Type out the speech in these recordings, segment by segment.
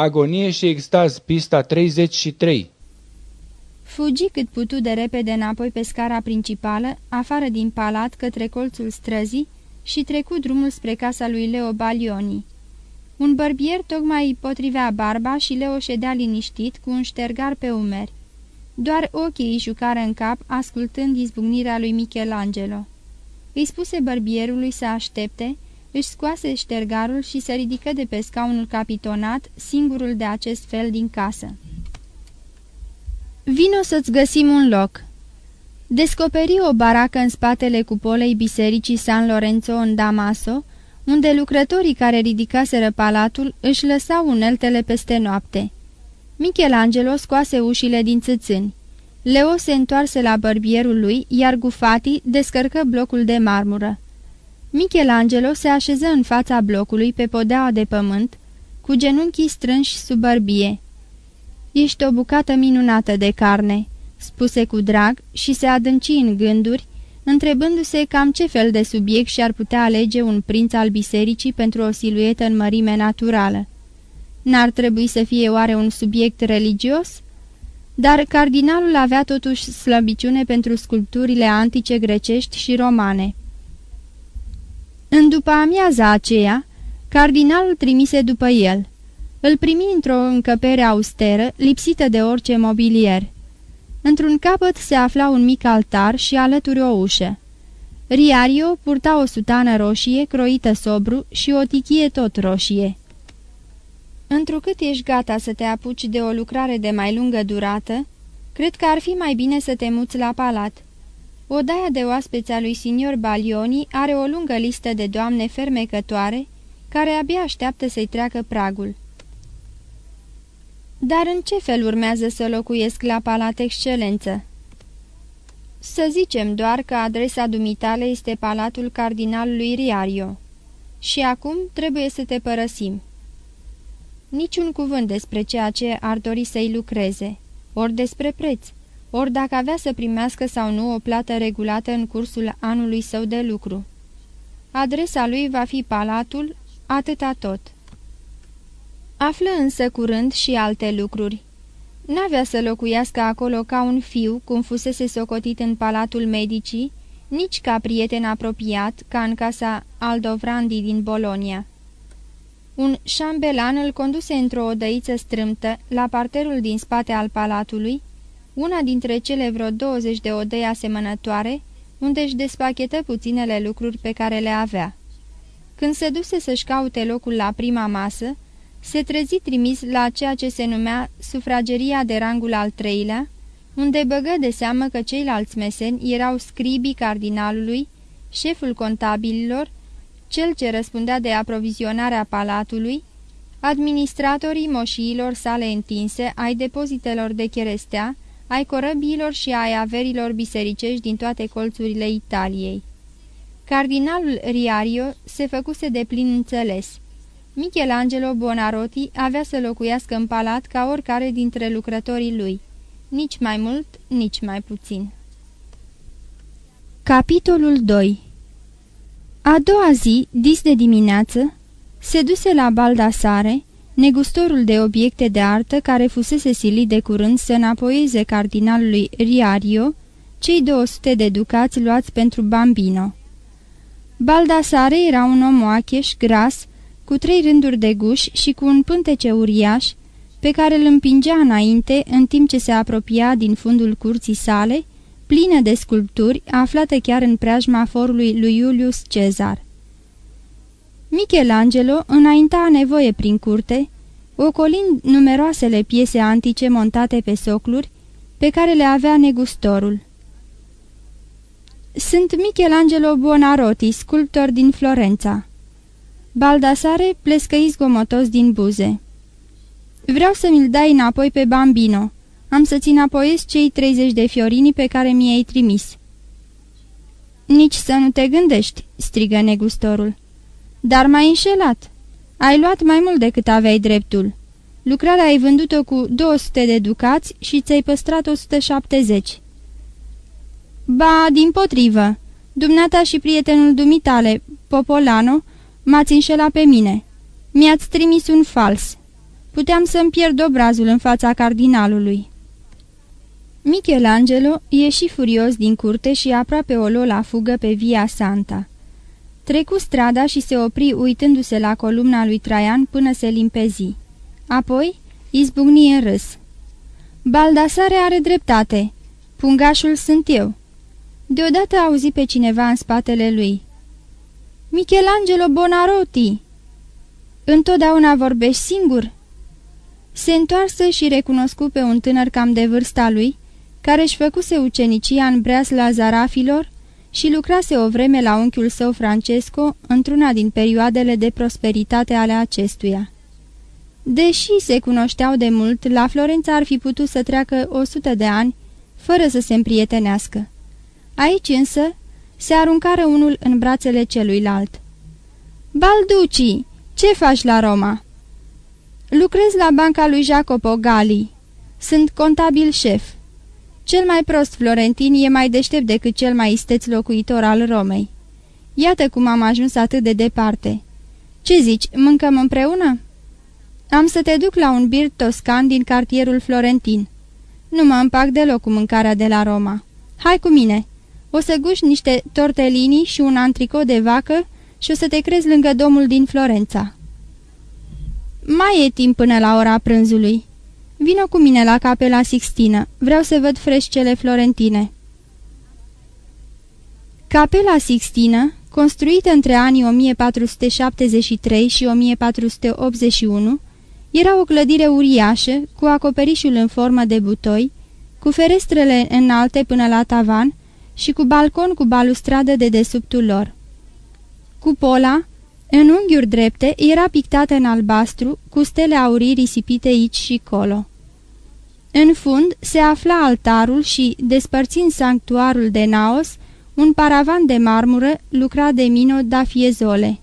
Agonie și extaz, pista 33 Fugi cât putu de repede înapoi pe scara principală, afară din palat, către colțul străzii și trecu drumul spre casa lui Leo Balioni. Un bărbier tocmai potrivea barba și Leo ședea liniștit, cu un ștergar pe umeri. Doar ochii îi jucară în cap, ascultând izbucnirea lui Michelangelo. Îi spuse bărbierului să aștepte, își scoase ștergarul și se ridică de pe scaunul capitonat, singurul de acest fel din casă. Vino să-ți găsim un loc." Descoperi o baracă în spatele cupolei bisericii San Lorenzo în Damaso, unde lucrătorii care ridicaseră palatul își lăsau uneltele peste noapte. Michelangelo scoase ușile din țâțâni. Leo se întoarse la bărbierul lui, iar Gufati descărcă blocul de marmură. Michelangelo se așeză în fața blocului pe podeaua de pământ, cu genunchii strânși sub bărbie. Ești o bucată minunată de carne," spuse cu drag și se adânci în gânduri, întrebându-se cam ce fel de subiect și-ar putea alege un prinț al bisericii pentru o siluetă în mărime naturală. N-ar trebui să fie oare un subiect religios? Dar cardinalul avea totuși slăbiciune pentru sculpturile antice grecești și romane. În după amiaza aceea, cardinalul trimise după el – îl primi într-o încăpere austeră, lipsită de orice mobilier. Într-un capăt se afla un mic altar și alături o ușă. Riario purta o sutană roșie, croită sobru și o tichie tot roșie. Întrucât ești gata să te apuci de o lucrare de mai lungă durată, cred că ar fi mai bine să te muți la palat. Odaia de oaspeți a lui signor Balioni are o lungă listă de doamne fermecătoare, care abia așteaptă să-i treacă pragul. Dar în ce fel urmează să locuiesc la Palat Excelență? Să zicem doar că adresa dumitale este Palatul Cardinalului Riario. Și acum trebuie să te părăsim. Niciun cuvânt despre ceea ce ar dori să-i lucreze, ori despre preț, ori dacă avea să primească sau nu o plată regulată în cursul anului său de lucru. Adresa lui va fi palatul, atâta tot. Află însă curând și alte lucruri. N-avea să locuiască acolo ca un fiu, cum fusese socotit în palatul medicii, nici ca prieten apropiat, ca în casa Aldovrandi din Bolonia. Un șambelan îl conduse într-o odăiță strâmtă, la parterul din spate al palatului, una dintre cele vreo 20 de odăi asemănătoare, unde își despachetă puținele lucruri pe care le avea. Când se duse să-și caute locul la prima masă, se trezi trimis la ceea ce se numea sufrageria de rangul al treilea, unde băgă de seamă că ceilalți meseni erau scribii cardinalului, șeful contabililor, cel ce răspundea de aprovizionarea palatului, administratorii moșiilor sale întinse, ai depozitelor de cherestea, ai corăbiilor și ai averilor bisericești din toate colțurile Italiei. Cardinalul Riario se făcuse de plin înțeles. Michelangelo Bonarotti avea să locuiască în palat ca oricare dintre lucrătorii lui, nici mai mult, nici mai puțin. Capitolul 2 A doua zi, dis de dimineață, se duse la Baldasare, negustorul de obiecte de artă care fusese silit de curând să înapoieze cardinalului Riario cei 200 de ducați luați pentru Bambino. Baldasare era un om oacheș, gras, cu trei rânduri de guși și cu un pântece uriaș, pe care îl împingea înainte în timp ce se apropia din fundul curții sale, plină de sculpturi, aflată chiar în preajma forului lui Iulius Cezar. Michelangelo înainta nevoie prin curte, ocolind numeroasele piese antice montate pe socluri, pe care le avea negustorul. Sunt Michelangelo Buonarroti, sculptor din Florența. Baldasare plescăi zgomotos din buze. Vreau să mi-l dai înapoi pe Bambino. Am să-ți înapoiesc cei 30 de fiorini pe care mi-ai trimis." Nici să nu te gândești," strigă negustorul. Dar m-ai înșelat. Ai luat mai mult decât aveai dreptul. Lucrarea ai vândut-o cu 200 de ducați și ți-ai păstrat 170." Ba, din potrivă, dumneata și prietenul dumitale, Popolano, M-ați înșelat pe mine. Mi-ați trimis un fals. puteam să-mi pierd obrazul în fața cardinalului. Michelangelo ieși furios din curte și aproape o luă la fugă pe Via Santa. Trecu strada și se opri uitându-se la columna lui Traian până se limpezi. Apoi izbucni în râs. Baldasare are dreptate. Pungașul sunt eu." Deodată auzi pe cineva în spatele lui. Michelangelo Bonarotti!" Întotdeauna vorbești singur?" Se întoarsă și recunoscu pe un tânăr cam de vârsta lui, care își făcuse ucenicia în breasla zarafilor și lucrase o vreme la unchiul său Francesco într-una din perioadele de prosperitate ale acestuia. Deși se cunoșteau de mult, la Florența ar fi putut să treacă o sută de ani fără să se împrietenească. Aici însă se aruncară unul în brațele celuilalt. Balduci, ce faci la Roma?" Lucrez la banca lui Jacopo Gali. Sunt contabil șef. Cel mai prost florentin e mai deștept decât cel mai isteț locuitor al Romei. Iată cum am ajuns atât de departe. Ce zici, mâncăm împreună?" Am să te duc la un bir toscan din cartierul florentin. Nu mă împac deloc cu mâncarea de la Roma. Hai cu mine! O să guși niște tortelini și un antricot de vacă și o să te crezi lângă domul din Florența." Mai e timp până la ora prânzului. Vino cu mine la capela Sixtină. Vreau să văd freșcele florentine." Capela Sixtină, construită între anii 1473 și 1481, era o clădire uriașă, cu acoperișul în formă de butoi, cu ferestrele înalte până la tavan și cu balcon cu balustradă de desubtul lor. Cupola, în unghiuri drepte, era pictată în albastru, cu stele aurii risipite aici și colo. În fund se afla altarul și, despărțind sanctuarul de Naos, un paravan de marmură lucrat de Mino da Fiezole.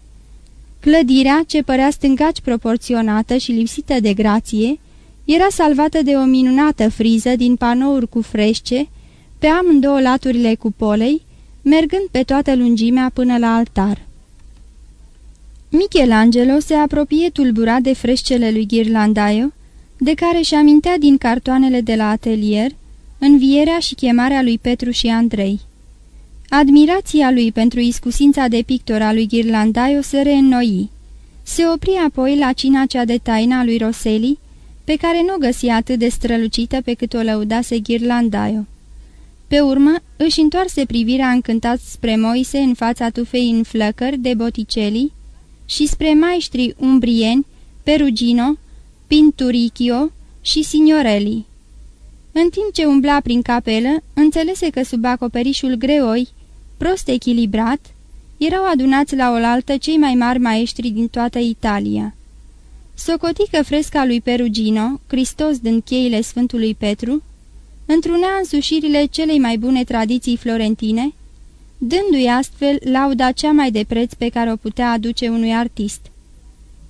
Clădirea, ce părea stângaci proporționată și lipsită de grație, era salvată de o minunată friză din panouri cu frește, pe amândouă laturile cupolei, mergând pe toată lungimea până la altar. Michelangelo se apropie tulburat de freșcele lui Ghirlandaio, de care și amintea din cartoanele de la atelier, învierea și chemarea lui Petru și Andrei. Admirația lui pentru iscusința de pictor a lui Ghirlandaio se reînnoi. Se opri apoi la cina cea de taina lui Roseli, pe care nu găsia atât de strălucită pe cât o lăudase Ghirlandaio. Pe urmă, își întoarse privirea încântat spre Moise în fața tufei în flăcări de Botticelli și spre maestrii umbrieni, Perugino, Pinturicchio și Signorelli. În timp ce umbla prin capelă, înțelese că sub acoperișul greoi, prost echilibrat, erau adunați la oaltă cei mai mari maestri din toată Italia. Socotică fresca lui Perugino, Hristos din cheile Sfântului Petru, întrunea însușirile celei mai bune tradiții florentine, dându-i astfel lauda cea mai de preț pe care o putea aduce unui artist.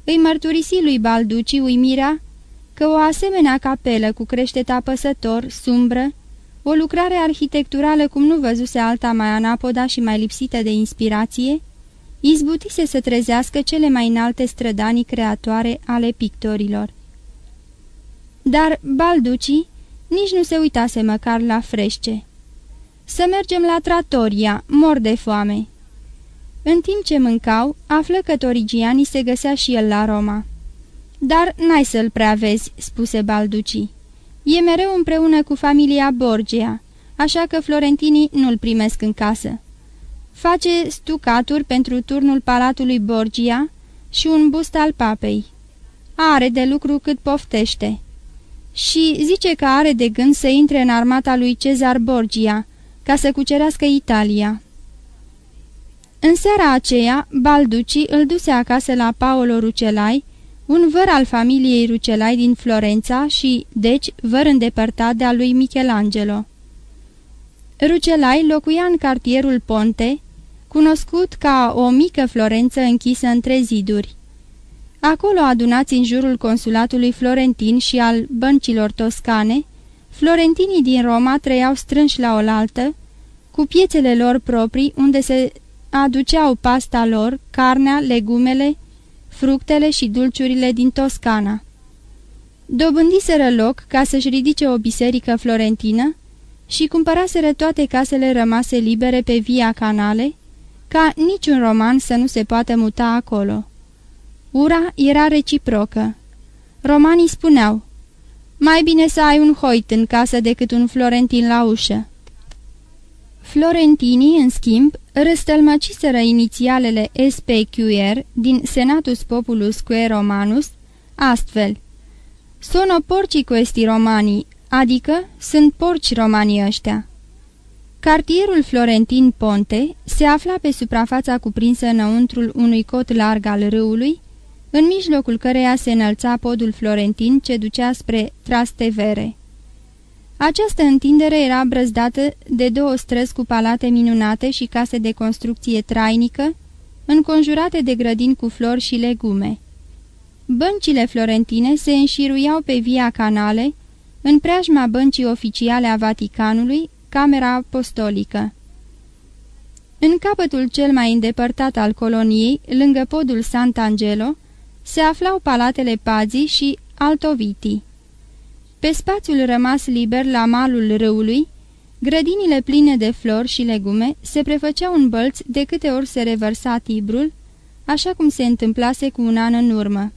Îi mărturisi lui Balduci uimirea că o asemenea capelă cu creștet apăsător, sumbră, o lucrare arhitecturală cum nu văzuse alta mai anapoda și mai lipsită de inspirație, izbutise să trezească cele mai înalte strădanii creatoare ale pictorilor. Dar Balduci nici nu se uitase măcar la frește. Să mergem la tratoria, mor de foame." În timp ce mâncau, află că Torigiani se găsea și el la Roma. Dar n-ai să-l prea vezi," spuse Balduci. E mereu împreună cu familia Borgia, așa că florentinii nu-l primesc în casă. Face stucaturi pentru turnul palatului Borgia și un bust al papei. Are de lucru cât poftește. Și zice că are de gând să intre în armata lui Cezar Borgia, ca să cucerească Italia. În seara aceea, Balduci îl duse acasă la Paolo Rucelai, un văr al familiei Rucelai din Florența și, deci, văr îndepărtat de-a lui Michelangelo. Rucelai locuia în cartierul Ponte, cunoscut ca o mică Florență închisă între ziduri. Acolo adunați în jurul consulatului florentin și al băncilor toscane, florentinii din Roma trăiau strânși la oaltă, cu piețele lor proprii unde se aduceau pasta lor, carnea, legumele, fructele și dulciurile din Toscana. Dobândiseră loc ca să-și ridice o biserică florentină și cumpăraseră toate casele rămase libere pe via canale, ca niciun roman să nu se poată muta acolo. Ura era reciprocă. Romanii spuneau, mai bine să ai un hoit în casă decât un florentin la ușă. Florentinii, în schimb, răstălmăciseră inițialele SPQR din Senatus Populus Quae Romanus, astfel Sono porci questi romani, adică sunt porci romanii ăștia. Cartierul Florentin Ponte se afla pe suprafața cuprinsă înăuntrul unui cot larg al râului, în mijlocul căreia se înălța podul florentin ce ducea spre Trastevere. Această întindere era brăzdată de două străzi cu palate minunate și case de construcție trainică, înconjurate de grădini cu flori și legume. Băncile florentine se înșiruiau pe via canale, în preajma băncii oficiale a Vaticanului, Camera Apostolică. În capătul cel mai îndepărtat al coloniei, lângă podul Sant'Angelo, se aflau palatele Pazii și Altoviti. Pe spațiul rămas liber la malul râului, grădinile pline de flori și legume se prefăceau în bălți de câte ori se revărsa Tibrul, așa cum se întâmplase cu un an în urmă.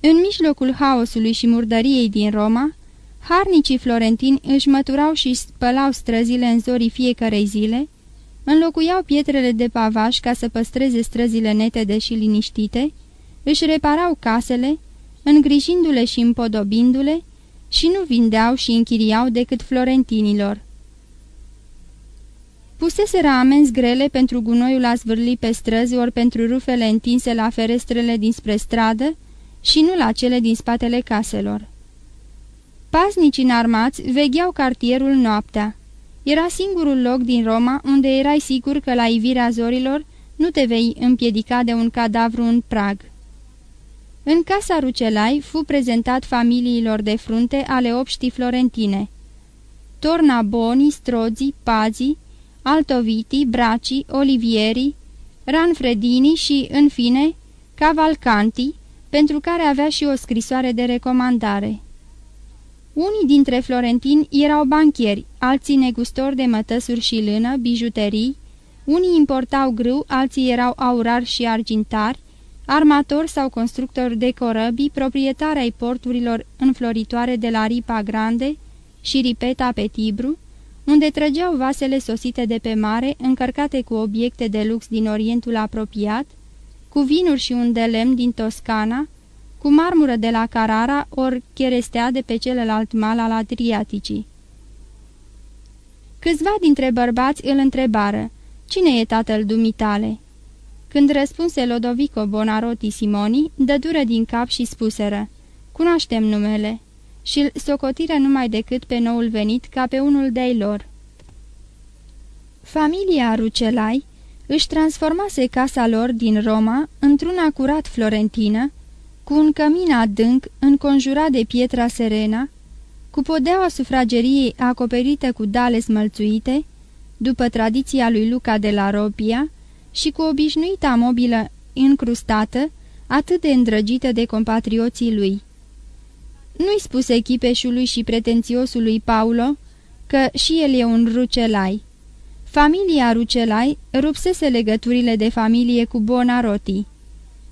În mijlocul haosului și murdăriei din Roma, harnicii florentini își măturau și spălau străzile în zorii fiecarei zile, înlocuiau pietrele de pavaj ca să păstreze străzile netede și liniștite, își reparau casele, îngrijindu-le și împodobindu-le, și nu vindeau și închiriau decât florentinilor. Puseseră amenzi grele pentru gunoiul a zvârli pe străzi ori pentru rufele întinse la ferestrele dinspre stradă și nu la cele din spatele caselor. Paznici înarmați vegheau cartierul noaptea. Era singurul loc din Roma unde erai sigur că la ivirea zorilor nu te vei împiedica de un cadavru în prag. În casa Rucelai fu prezentat familiilor de frunte ale obștii florentine. Torna Boni, Strozi, Pazi, Altoviti, Braci, Olivieri, Ranfredini și, în fine, Cavalcanti, pentru care avea și o scrisoare de recomandare. Unii dintre florentini erau banchieri, alții negustori de mătăsuri și lână, bijuterii, unii importau grâu, alții erau aurari și argintari, armatori sau constructori de corăbii, proprietari ai porturilor înfloritoare de la Ripa Grande și Ripeta pe Tibru, unde trăgeau vasele sosite de pe mare, încărcate cu obiecte de lux din Orientul apropiat, cu vinuri și un de lemn din Toscana, cu marmură de la Carara ori cherestea de pe celălalt mal al Adriaticii. Câțiva dintre bărbați îl întrebară, Cine e tatăl dumitale?" Când răspunse Lodovico Bonarotti Simoni, dădură din cap și spuseră, Cunoaștem numele." și îl socotiră numai decât pe noul venit ca pe unul de-ai lor. Familia Rucelai își transformase casa lor din Roma într-una curat florentină, cu un cămin adânc înconjurat de pietra serena, cu podeaua sufrageriei acoperită cu dale smălțuite, după tradiția lui Luca de la Ropia, și cu obișnuita mobilă încrustată, atât de îndrăgită de compatrioții lui. Nu-i spuse echipeșului și pretențiosului Paulo că și el e un rucelai. Familia Rucelai rupsese legăturile de familie cu Bonarotti.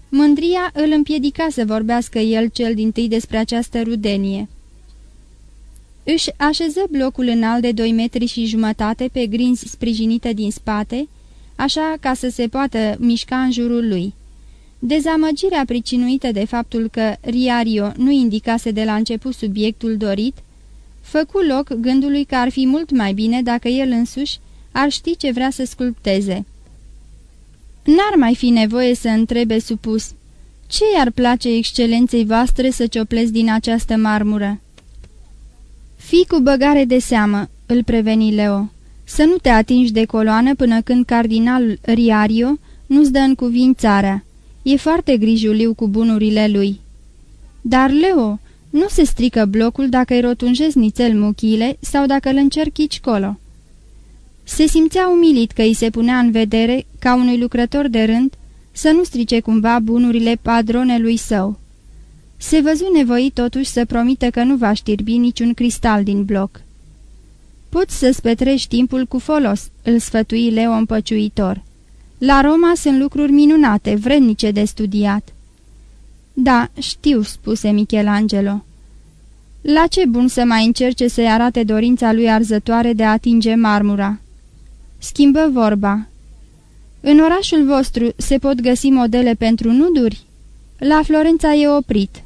Mândria îl împiedica să vorbească el cel din tâi despre această rudenie. Își așeză blocul înalt de doi metri și jumătate pe grinzi sprijinite din spate, așa ca să se poată mișca în jurul lui. Dezamăgirea pricinuită de faptul că Riario nu indicase de la început subiectul dorit, făcu loc gândului că ar fi mult mai bine dacă el însuși ar ști ce vrea să sculpteze. N-ar mai fi nevoie să întrebe supus, ce i-ar place excelenței voastre să cioplesc din această marmură? Fii cu băgare de seamă, îl preveni Leo, să nu te atingi de coloană până când cardinalul Riario nu-ți dă în cuvințarea. E foarte grijuliu cu bunurile lui. Dar, Leo, nu se strică blocul dacă îi rotunjezi nițel muchile sau dacă îl încerchi colo. Se simțea umilit că îi se punea în vedere, ca unui lucrător de rând, să nu strice cumva bunurile padronelui său. Se văzu nevoit totuși să promite că nu va știrbi niciun cristal din bloc. Poți să-ți petrești timpul cu folos," îl sfătui Leo împăciuitor. La Roma sunt lucruri minunate, vrednice de studiat." Da, știu," spuse Michelangelo. La ce bun să mai încerce să-i arate dorința lui arzătoare de a atinge marmura?" Schimbă vorba. În orașul vostru se pot găsi modele pentru nuduri?" La Florența e oprit."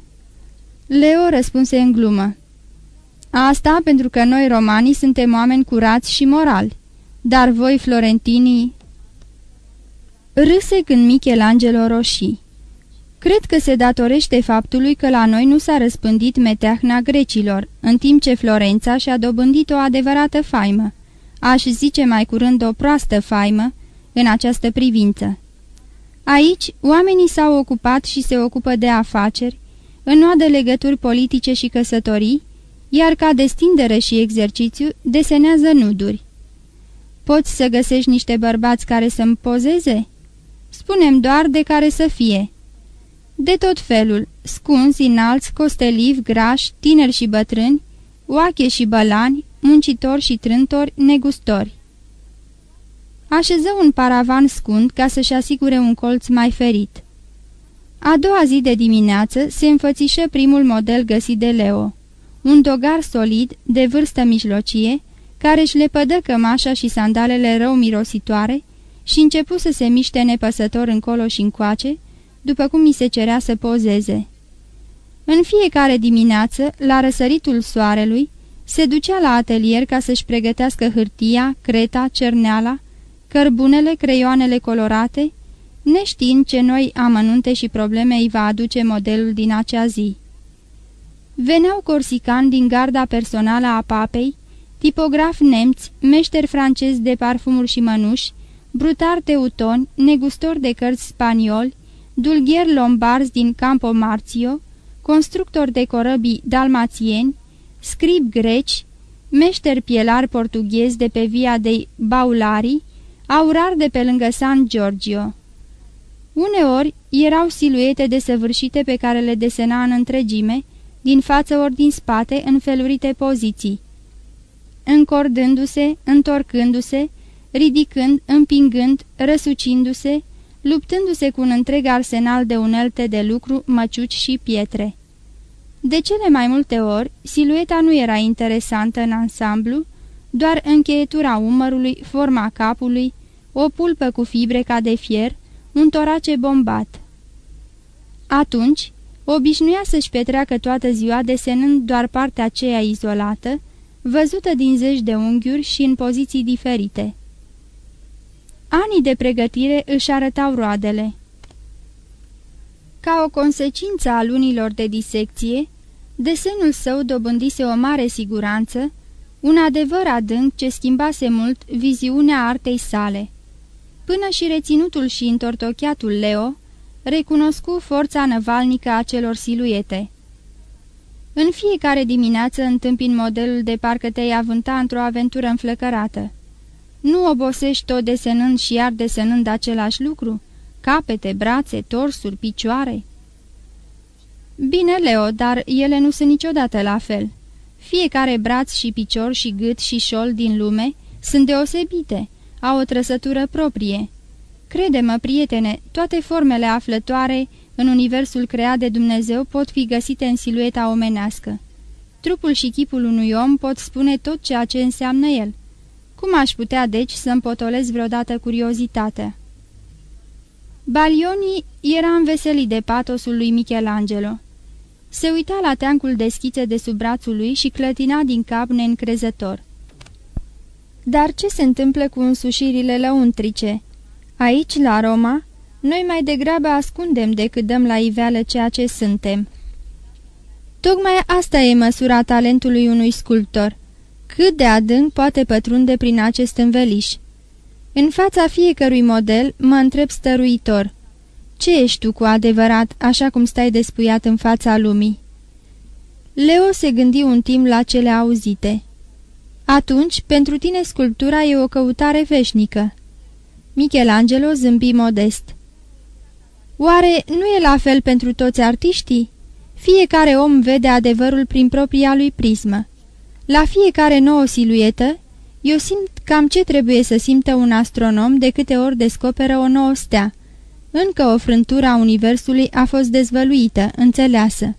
Leo răspunse în glumă. Asta pentru că noi romanii suntem oameni curați și morali, dar voi florentinii... Râse când Michelangelo roșii. Cred că se datorește faptului că la noi nu s-a răspândit meteahna grecilor, în timp ce Florența și-a dobândit o adevărată faimă. Aș zice mai curând o proastă faimă în această privință. Aici, oamenii s-au ocupat și se ocupă de afaceri, înnoadă legături politice și căsătorii, iar ca destindere și exercițiu desenează nuduri. Poți să găsești niște bărbați care să-mi pozeze? Spunem doar de care să fie. De tot felul, scunzi, înalți, costelivi, grași, tineri și bătrâni, oache și bălani, muncitori și trântori, negustori. Așeză un paravan scund ca să-și asigure un colț mai ferit. A doua zi de dimineață se înfățișă primul model găsit de Leo un dogar solid, de vârstă mijlocie, care își lepădă cămașa și sandalele rău mirositoare și începu să se miște nepăsător încolo și încoace, după cum mi se cerea să pozeze. În fiecare dimineață, la răsăritul soarelui, se ducea la atelier ca să-și pregătească hârtia, creta, cerneala, cărbunele, creioanele colorate, neștiind ce noi amănunte și probleme îi va aduce modelul din acea zi. Veneau corsicani din garda personală a papei, tipografi nemți, meșteri francezi de parfumuri și mănuși, brutari teutoni, negustori de cărți spanioli, dulghieri lombarzi din Campo Marzio, constructori de corăbii dalmațieni, scribi greci, meșteri pielari portughezi de pe via de Baulari, aurari de pe lângă San Giorgio. Uneori erau siluete desăvârșite pe care le desena în întregime, din față ori din spate, în felurite poziții, încordându-se, întorcându-se, ridicând, împingând, răsucindu-se, luptându-se cu un întreg arsenal de unelte de lucru, măciuci și pietre. De cele mai multe ori, silueta nu era interesantă în ansamblu, doar încheietura umărului, forma capului, o pulpă cu fibre ca de fier, un torace bombat. Atunci, Obișnuia să-și petreacă toată ziua desenând doar partea aceea izolată, văzută din zeci de unghiuri și în poziții diferite. Anii de pregătire își arătau roadele. Ca o consecință a lunilor de disecție, desenul său dobândise o mare siguranță, un adevăr adânc ce schimbase mult viziunea artei sale. Până și reținutul și întortocheatul Leo recunoscu forța năvalnică a celor siluete. În fiecare dimineață întâmpin modelul de parcă te-ai avânta într-o aventură înflăcărată. Nu obosești tot desenând și iar desenând același lucru? Capete, brațe, torsuri, picioare? Bine, Leo, dar ele nu sunt niciodată la fel. Fiecare braț și picior și gât și șol din lume sunt deosebite, au o trăsătură proprie Crede-mă, prietene, toate formele aflătoare în universul creat de Dumnezeu pot fi găsite în silueta omenească. Trupul și chipul unui om pot spune tot ceea ce înseamnă el. Cum aș putea, deci, să împotolesc vreodată curiozitatea? Balioni era înveselit de patosul lui Michelangelo. Se uita la teancul de schițe de sub brațul lui și clătina din cap neîncrezător. Dar ce se întâmplă cu însușirile lăuntrice? Aici, la Roma, noi mai degrabă ascundem decât dăm la iveală ceea ce suntem. Tocmai asta e măsura talentului unui sculptor. Cât de adânc poate pătrunde prin acest înveliș. În fața fiecărui model mă întreb stăruitor. Ce ești tu cu adevărat, așa cum stai despuiat în fața lumii? Leo se gândi un timp la cele auzite. Atunci, pentru tine sculptura e o căutare veșnică. Michelangelo zâmbi modest. Oare nu e la fel pentru toți artiștii? Fiecare om vede adevărul prin propria lui prismă. La fiecare nouă siluetă, eu simt cam ce trebuie să simtă un astronom de câte ori descoperă o nouă stea. Încă o frântură a universului a fost dezvăluită, înțeleasă.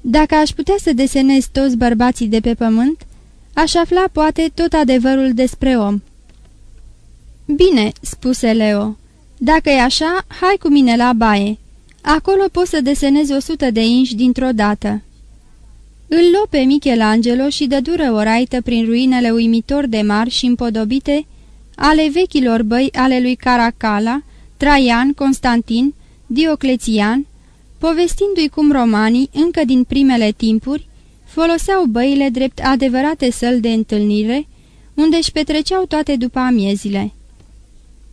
Dacă aș putea să desenez toți bărbații de pe pământ, aș afla poate tot adevărul despre om. Bine," spuse Leo, dacă e așa, hai cu mine la baie. Acolo poți să desenezi o sută de inși dintr-o dată." Îl luă pe Michelangelo și dură o raită prin ruinele uimitor de mari și împodobite ale vechilor băi ale lui Caracala, Traian, Constantin, Dioclețian, povestindu-i cum romanii, încă din primele timpuri, foloseau băile drept adevărate săl de întâlnire, unde își petreceau toate după amiezile.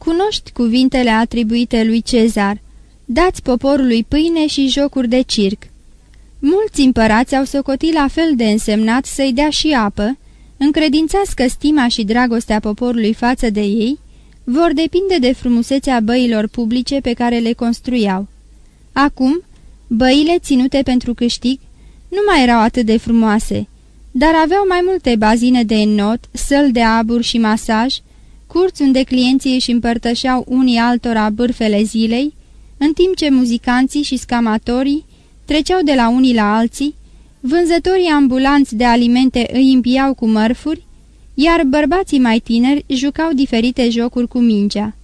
Cunoști cuvintele atribuite lui Cezar, dați poporului pâine și jocuri de circ. Mulți împărați au socotit la fel de însemnat să-i dea și apă, încredințați că stima și dragostea poporului față de ei vor depinde de frumusețea băilor publice pe care le construiau. Acum, băile ținute pentru câștig nu mai erau atât de frumoase, dar aveau mai multe bazine de not, săl de abur și masaj, curți unde clienții își împărtășeau unii altora bârfele zilei, în timp ce muzicanții și scamatorii treceau de la unii la alții, vânzătorii ambulanți de alimente îi împiau cu mărfuri, iar bărbații mai tineri jucau diferite jocuri cu mingea.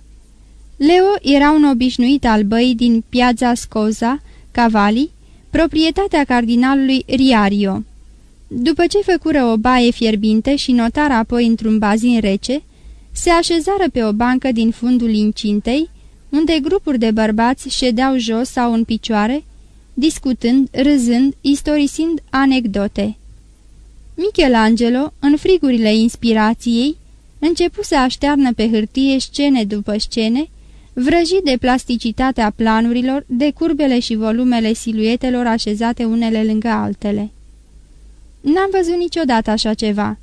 Leo era un obișnuit al băii din piața Scoza, Cavalli, proprietatea cardinalului Riario. După ce făcură o baie fierbinte și notară apoi într-un bazin rece, se așezară pe o bancă din fundul incintei, unde grupuri de bărbați ședeau jos sau în picioare, discutând, râzând, istorisind anecdote. Michelangelo, în frigurile inspirației, începu să aștearnă pe hârtie scene după scene, vrăjit de plasticitatea planurilor, de curbele și volumele siluetelor așezate unele lângă altele. N-am văzut niciodată așa ceva.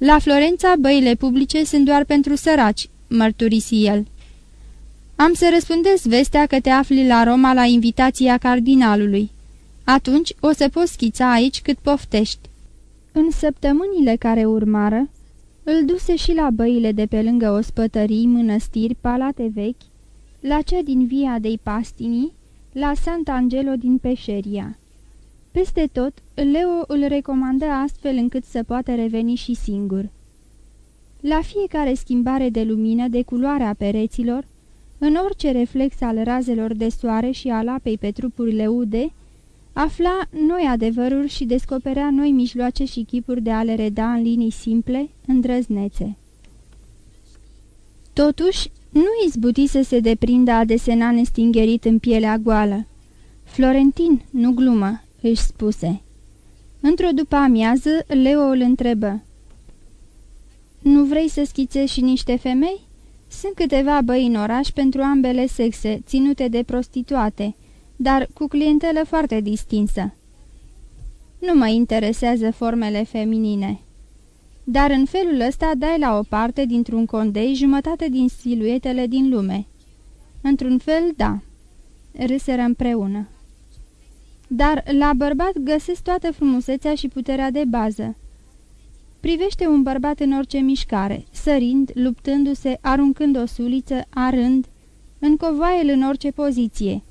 La Florența, băile publice sunt doar pentru săraci, mărturisi el. Am să răspundesc vestea că te afli la Roma la invitația cardinalului. Atunci o să poți schița aici cât poftești. În săptămânile care urmară, îl duse și la băile de pe lângă ospătării, mănăstiri, palate vechi, la cea din Via dei Pastini, la Sant'Angelo din Peșeria. Peste tot, Leo îl recomandă astfel încât să poată reveni și singur. La fiecare schimbare de lumină de culoarea pereților, în orice reflex al razelor de soare și al apei pe trupurile ude, afla noi adevăruri și descoperea noi mijloace și chipuri de a le reda în linii simple, îndrăznețe. Totuși, nu izbuti să se deprindă a desena nestingerit în pielea goală. Florentin, nu glumă, își spuse. Într-o după amiază, Leo îl întrebă. Nu vrei să schițezi și niște femei?" Sunt câteva băi în oraș pentru ambele sexe, ținute de prostituate, dar cu clientelă foarte distinsă. Nu mă interesează formele feminine. Dar în felul ăsta dai la o parte dintr-un condei jumătate din siluetele din lume. Într-un fel, da. Râseră împreună. Dar la bărbat găsesc toată frumusețea și puterea de bază. Privește un bărbat în orice mișcare, sărind, luptându-se, aruncând o suliță, arând, încovoaie-l în orice poziție.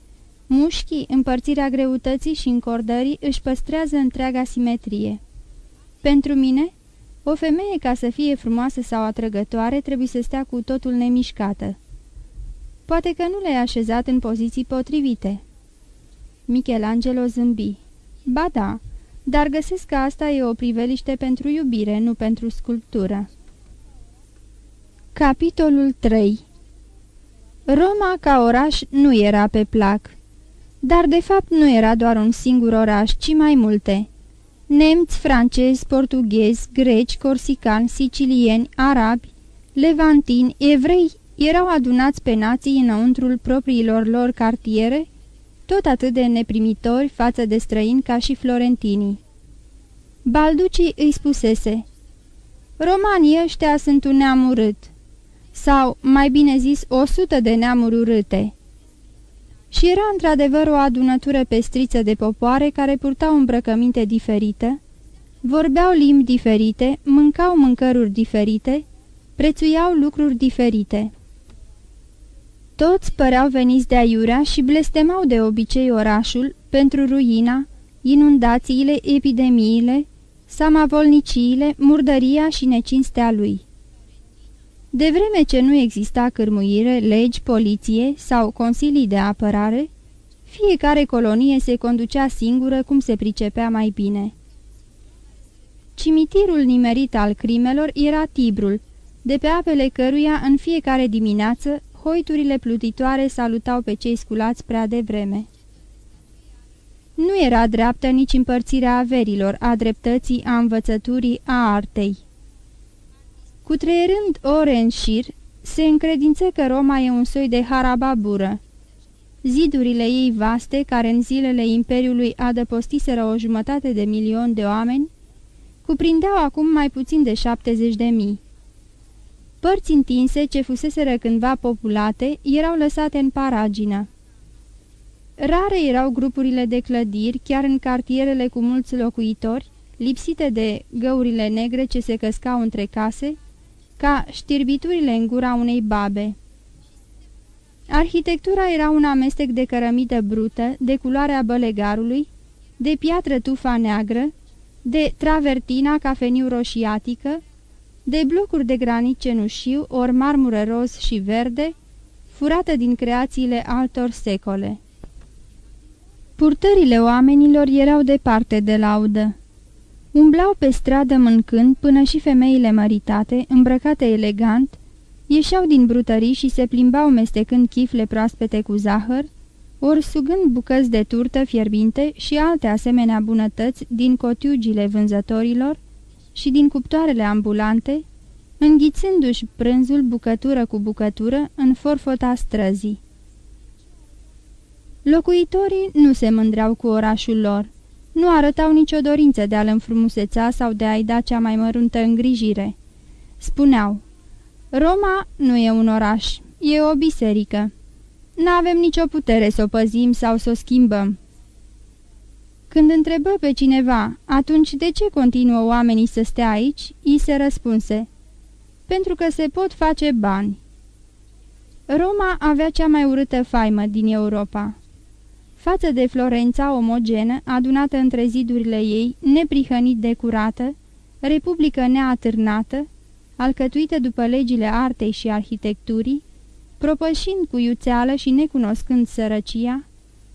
Mușchii, împărțirea greutății și încordării își păstrează întreaga simetrie. Pentru mine, o femeie ca să fie frumoasă sau atrăgătoare trebuie să stea cu totul nemișcată. Poate că nu le-ai așezat în poziții potrivite. Michelangelo zâmbi. Ba da, dar găsesc că asta e o priveliște pentru iubire, nu pentru sculptură. Capitolul 3 Roma ca oraș nu era pe plac, dar de fapt nu era doar un singur oraș, ci mai multe. Nemți, francezi, portughezi, greci, corsicani, sicilieni, arabi, levantini, evrei erau adunați pe nații înăuntrul propriilor lor cartiere tot atât de neprimitori față de străini ca și florentinii. Balduci îi spusese, Romanii ăștia sunt un neam urât, sau, mai bine zis, o sută de neamuri urâte. Și era într-adevăr o adunătură pestriță de popoare care purtau îmbrăcăminte diferite, vorbeau limbi diferite, mâncau mâncăruri diferite, prețuiau lucruri diferite. Toți păreau veniți de aiurea și blestemau de obicei orașul pentru ruina, inundațiile, epidemiile, samavolniciile, murdăria și necinstea lui. De vreme ce nu exista cârmuire, legi, poliție sau consilii de apărare, fiecare colonie se conducea singură cum se pricepea mai bine. Cimitirul nimerit al crimelor era Tibrul, de pe apele căruia în fiecare dimineață hoiturile plutitoare salutau pe cei sculați prea devreme. Nu era dreaptă nici împărțirea averilor, a dreptății, a învățăturii, a artei. Cutreierând ore în șir, se încredință că Roma e un soi de harababură. Zidurile ei vaste, care în zilele Imperiului adăpostiseră o jumătate de milion de oameni, cuprindeau acum mai puțin de șaptezeci de mii. Părți întinse, ce fuseseră cândva populate, erau lăsate în paragină. Rare erau grupurile de clădiri, chiar în cartierele cu mulți locuitori, lipsite de găurile negre ce se căscau între case, ca știrbiturile în gura unei babe. Arhitectura era un amestec de cărămidă brută, de culoarea bălegarului, de piatră tufa neagră, de travertina cafeniu roșiatică, de blocuri de granit cenușiu, ori marmură roz și verde, furată din creațiile altor secole. Purtările oamenilor erau departe de laudă. Umblau pe stradă mâncând până și femeile măritate, îmbrăcate elegant, ieșeau din brutării și se plimbau mestecând chifle proaspete cu zahăr, ori sugând bucăți de turtă fierbinte și alte asemenea bunătăți din cotiugile vânzătorilor și din cuptoarele ambulante, înghițându-și prânzul bucătură cu bucătură în forfota străzii. Locuitorii nu se mândreau cu orașul lor, nu arătau nicio dorință de a-l înfrumuseța sau de a-i da cea mai măruntă îngrijire. Spuneau, Roma nu e un oraș, e o biserică. N-avem nicio putere să o păzim sau să o schimbăm. Când întrebă pe cineva, atunci de ce continuă oamenii să stea aici, i se răspunse, pentru că se pot face bani. Roma avea cea mai urâtă faimă din Europa. Față de Florența omogenă, adunată între zidurile ei, neprihănit de curată, republică neatârnată, alcătuită după legile artei și arhitecturii, propășind cu iuțeală și necunoscând sărăcia,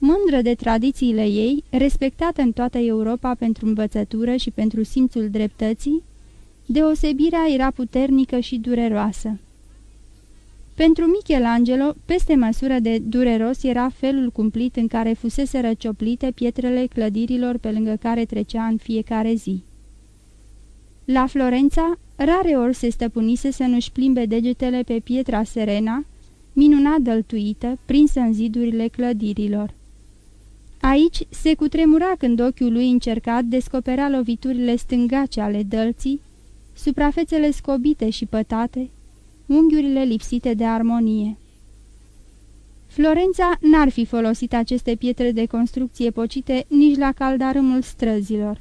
mândră de tradițiile ei, respectată în toată Europa pentru învățătură și pentru simțul dreptății, deosebirea era puternică și dureroasă. Pentru Michelangelo, peste măsură de dureros era felul cumplit în care fusese răcioplite pietrele clădirilor pe lângă care trecea în fiecare zi. La Florența, rare ori se stăpunise să nu-și plimbe degetele pe pietra serena, minunat dăltuită, prinsă în zidurile clădirilor. Aici se cutremura când ochiul lui încercat descoperea loviturile stângace ale dălții, suprafețele scobite și pătate, unghiurile lipsite de armonie. Florența n-ar fi folosit aceste pietre de construcție pocite nici la caldarâmul străzilor.